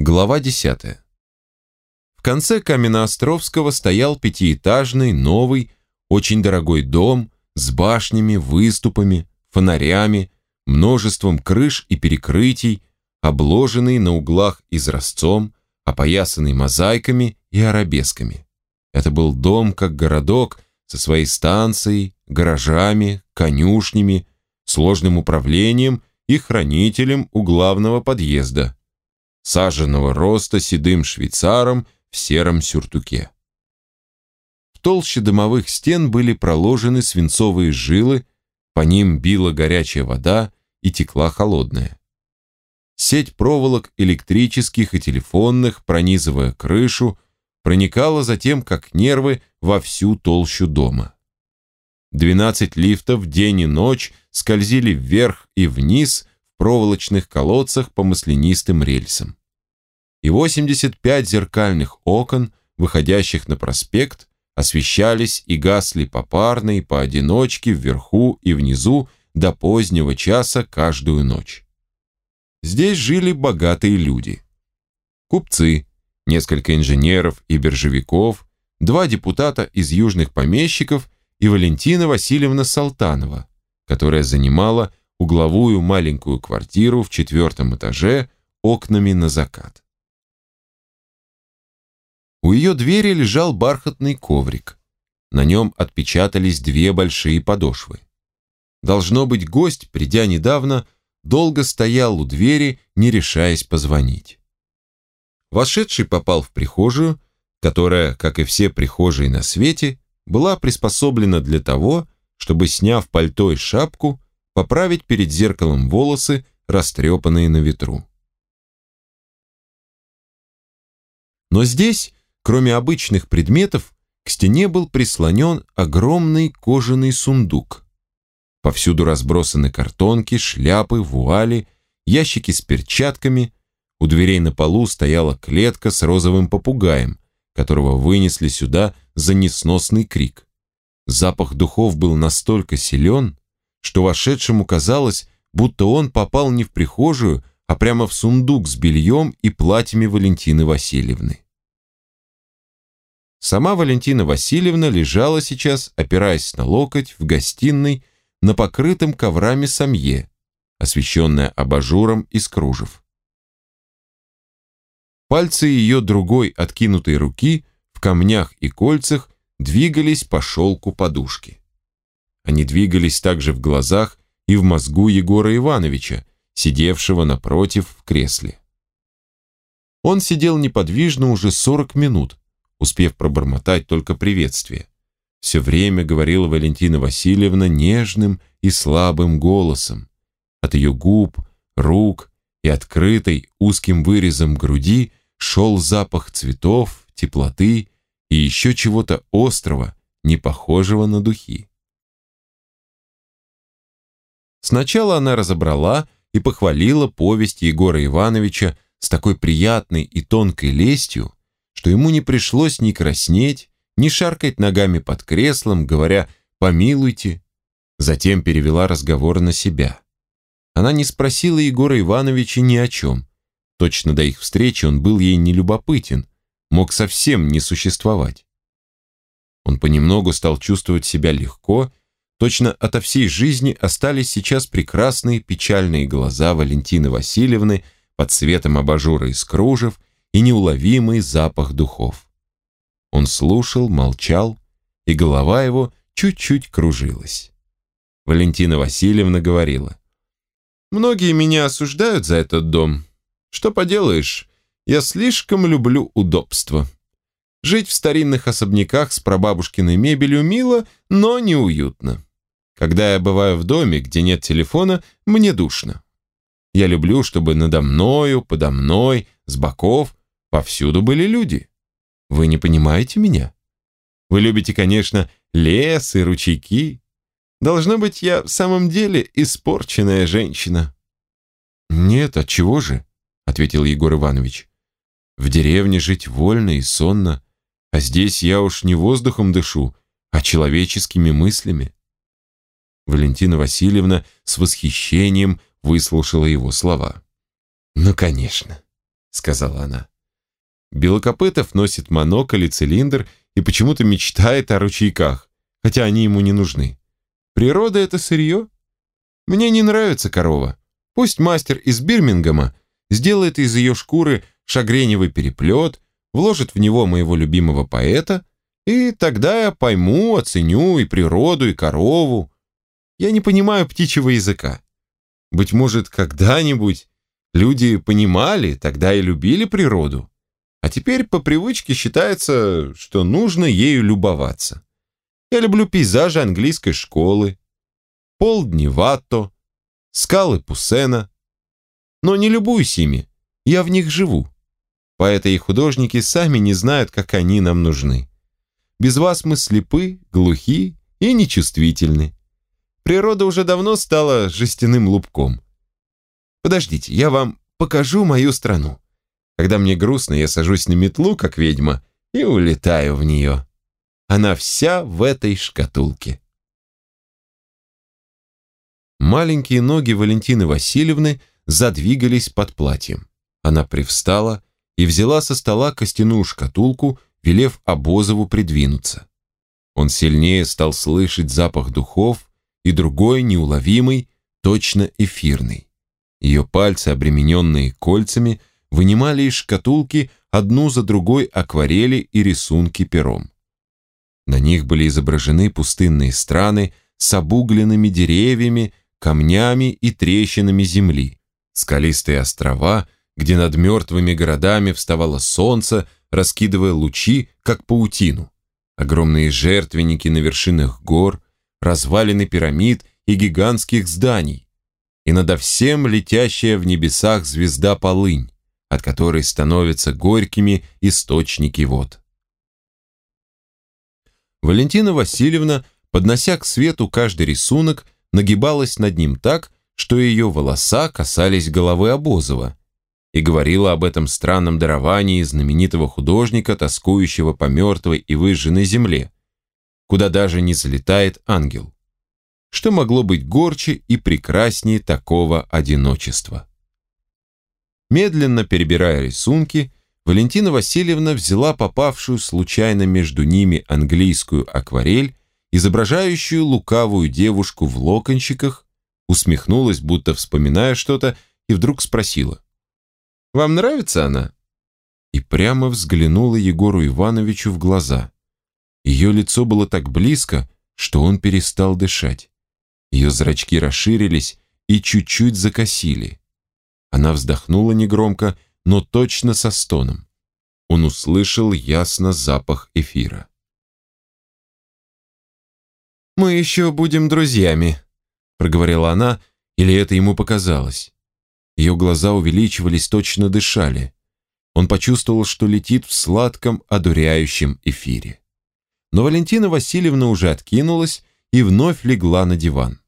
Глава 10. В конце Каменноостровского стоял пятиэтажный, новый, очень дорогой дом с башнями, выступами, фонарями, множеством крыш и перекрытий, обложенный на углах изразцом, опоясанный мозаиками и арабесками. Это был дом как городок со своей станцией, гаражами, конюшнями, сложным управлением и хранителем у главного подъезда, саженного роста седым швейцаром в сером сюртуке. В толще дымовых стен были проложены свинцовые жилы, по ним била горячая вода и текла холодная. Сеть проволок электрических и телефонных, пронизывая крышу, проникала затем, как нервы, во всю толщу дома. Двенадцать лифтов день и ночь скользили вверх и вниз проволочных колодцах по маслянистым рельсам. И 85 зеркальных окон, выходящих на проспект, освещались и гасли попарно и поодиночке вверху и внизу до позднего часа каждую ночь. Здесь жили богатые люди. Купцы, несколько инженеров и биржевиков, два депутата из южных помещиков и Валентина Васильевна Салтанова, которая занимала угловую маленькую квартиру в четвертом этаже окнами на закат. У ее двери лежал бархатный коврик. На нем отпечатались две большие подошвы. Должно быть, гость, придя недавно, долго стоял у двери, не решаясь позвонить. Вошедший попал в прихожую, которая, как и все прихожие на свете, была приспособлена для того, чтобы, сняв пальто и шапку, поправить перед зеркалом волосы, растрепанные на ветру. Но здесь, кроме обычных предметов, к стене был прислонен огромный кожаный сундук. Повсюду разбросаны картонки, шляпы, вуали, ящики с перчатками. У дверей на полу стояла клетка с розовым попугаем, которого вынесли сюда за несносный крик. Запах духов был настолько силен, что вошедшему казалось, будто он попал не в прихожую, а прямо в сундук с бельем и платьями Валентины Васильевны. Сама Валентина Васильевна лежала сейчас, опираясь на локоть, в гостиной, на покрытом коврами самье, освещенная абажуром из кружев. Пальцы ее другой откинутой руки в камнях и кольцах двигались по шелку подушки. Они двигались также в глазах и в мозгу Егора Ивановича, сидевшего напротив в кресле. Он сидел неподвижно уже 40 минут, успев пробормотать только приветствие. Все время говорила Валентина Васильевна нежным и слабым голосом. От ее губ, рук и открытой узким вырезом груди шел запах цветов, теплоты и еще чего-то острого, не похожего на духи. Сначала она разобрала и похвалила повесть Егора Ивановича с такой приятной и тонкой лестью, что ему не пришлось ни краснеть, ни шаркать ногами под креслом, говоря «помилуйте». Затем перевела разговор на себя. Она не спросила Егора Ивановича ни о чем. Точно до их встречи он был ей нелюбопытен, мог совсем не существовать. Он понемногу стал чувствовать себя легко, точно ото всей жизни остались сейчас прекрасные печальные глаза Валентины Васильевны под светом абажура из кружев и неуловимый запах духов. Он слушал, молчал, и голова его чуть-чуть кружилась. Валентина Васильевна говорила, «Многие меня осуждают за этот дом. Что поделаешь, я слишком люблю удобство. Жить в старинных особняках с прабабушкиной мебелью мило, но неуютно. Когда я бываю в доме, где нет телефона, мне душно. Я люблю, чтобы надо мною, подо мной, с боков Повсюду были люди. Вы не понимаете меня? Вы любите, конечно, лес и ручейки. Должно быть, я в самом деле испорченная женщина. Нет, от чего же? ответил Егор Иванович. В деревне жить вольно и сонно, а здесь я уж не воздухом дышу, а человеческими мыслями. Валентина Васильевна с восхищением выслушала его слова. Ну, конечно. сказала она. Белокопытов носит монокль и цилиндр и почему-то мечтает о ручейках, хотя они ему не нужны. Природа — это сырье. Мне не нравится корова. Пусть мастер из Бирмингема сделает из ее шкуры шагреневый переплет, вложит в него моего любимого поэта, и тогда я пойму, оценю и природу, и корову. Я не понимаю птичьего языка. Быть может, когда-нибудь люди понимали, тогда и любили природу. А теперь по привычке считается, что нужно ею любоваться. Я люблю пейзажи английской школы, полдни Ватто, скалы Пуссена. Но не любуюсь ими, я в них живу. Поэты и художники сами не знают, как они нам нужны. Без вас мы слепы, глухи и нечувствительны. Природа уже давно стала жестяным лубком. Подождите, я вам покажу мою страну. Когда мне грустно, я сажусь на метлу, как ведьма, и улетаю в нее. Она вся в этой шкатулке. Маленькие ноги Валентины Васильевны задвигались под платьем. Она привстала и взяла со стола костяную шкатулку, велев Обозову придвинуться. Он сильнее стал слышать запах духов и другой неуловимый, точно эфирный. Ее пальцы, обремененные кольцами, вынимали из шкатулки одну за другой акварели и рисунки пером. На них были изображены пустынные страны с обугленными деревьями, камнями и трещинами земли, скалистые острова, где над мертвыми городами вставало солнце, раскидывая лучи, как паутину, огромные жертвенники на вершинах гор, развалины пирамид и гигантских зданий, и надо всем летящая в небесах звезда полынь, от которой становятся горькими источники вод. Валентина Васильевна, поднося к свету каждый рисунок, нагибалась над ним так, что ее волоса касались головы Обозова, и говорила об этом странном даровании знаменитого художника, тоскующего по мертвой и выжженной земле, куда даже не залетает ангел. Что могло быть горче и прекраснее такого одиночества? Медленно перебирая рисунки, Валентина Васильевна взяла попавшую случайно между ними английскую акварель, изображающую лукавую девушку в локончиках, усмехнулась, будто вспоминая что-то, и вдруг спросила. «Вам нравится она?» И прямо взглянула Егору Ивановичу в глаза. Ее лицо было так близко, что он перестал дышать. Ее зрачки расширились и чуть-чуть закосили. Она вздохнула негромко, но точно со стоном. Он услышал ясно запах эфира. «Мы еще будем друзьями», — проговорила она, или это ему показалось. Ее глаза увеличивались, точно дышали. Он почувствовал, что летит в сладком, одуряющем эфире. Но Валентина Васильевна уже откинулась и вновь легла на диван.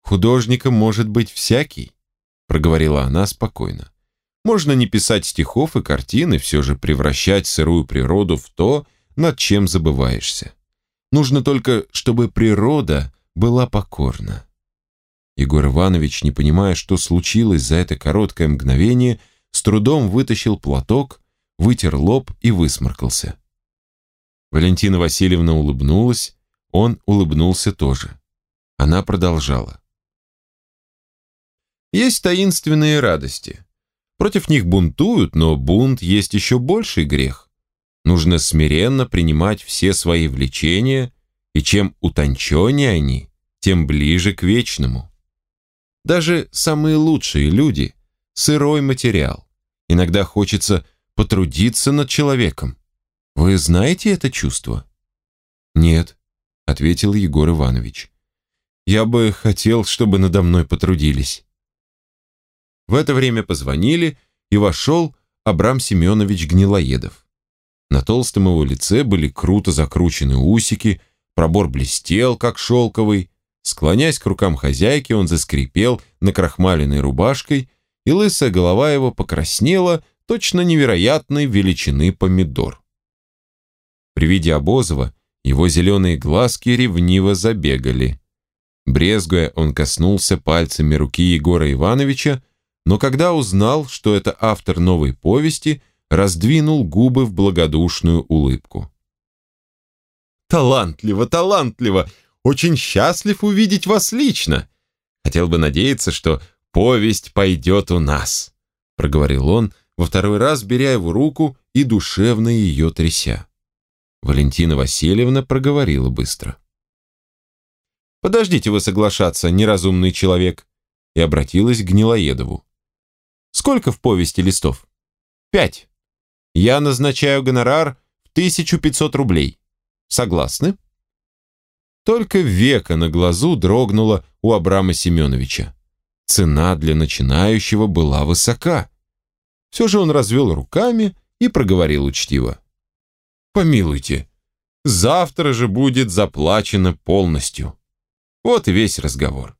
«Художником может быть всякий», — проговорила она спокойно. Можно не писать стихов и картин, и все же превращать сырую природу в то, над чем забываешься. Нужно только, чтобы природа была покорна. Егор Иванович, не понимая, что случилось за это короткое мгновение, с трудом вытащил платок, вытер лоб и высморкался. Валентина Васильевна улыбнулась, он улыбнулся тоже. Она продолжала. Есть таинственные радости. Против них бунтуют, но бунт есть еще больший грех. Нужно смиренно принимать все свои влечения, и чем утонченнее они, тем ближе к вечному. Даже самые лучшие люди – сырой материал. Иногда хочется потрудиться над человеком. Вы знаете это чувство? Нет, ответил Егор Иванович. Я бы хотел, чтобы надо мной потрудились. В это время позвонили, и вошел Абрам Семенович Гнилоедов. На толстом его лице были круто закручены усики, пробор блестел, как шелковый. Склоняясь к рукам хозяйки, он заскрипел накрахмаленной рубашкой, и лысая голова его покраснела, точно невероятной величины помидор. При виде Обозова его зеленые глазки ревниво забегали. Брезгуя, он коснулся пальцами руки Егора Ивановича, но когда узнал, что это автор новой повести, раздвинул губы в благодушную улыбку. «Талантливо, талантливо! Очень счастлив увидеть вас лично! Хотел бы надеяться, что повесть пойдет у нас», проговорил он, во второй раз беря его руку и душевно ее тряся. Валентина Васильевна проговорила быстро. «Подождите вы соглашаться, неразумный человек», и обратилась к Гнилоедову. «Сколько в повести листов?» «Пять. Я назначаю гонорар в 1500 рублей. Согласны?» Только века на глазу дрогнуло у Абрама Семеновича. Цена для начинающего была высока. Все же он развел руками и проговорил учтиво. «Помилуйте, завтра же будет заплачено полностью». Вот и весь разговор.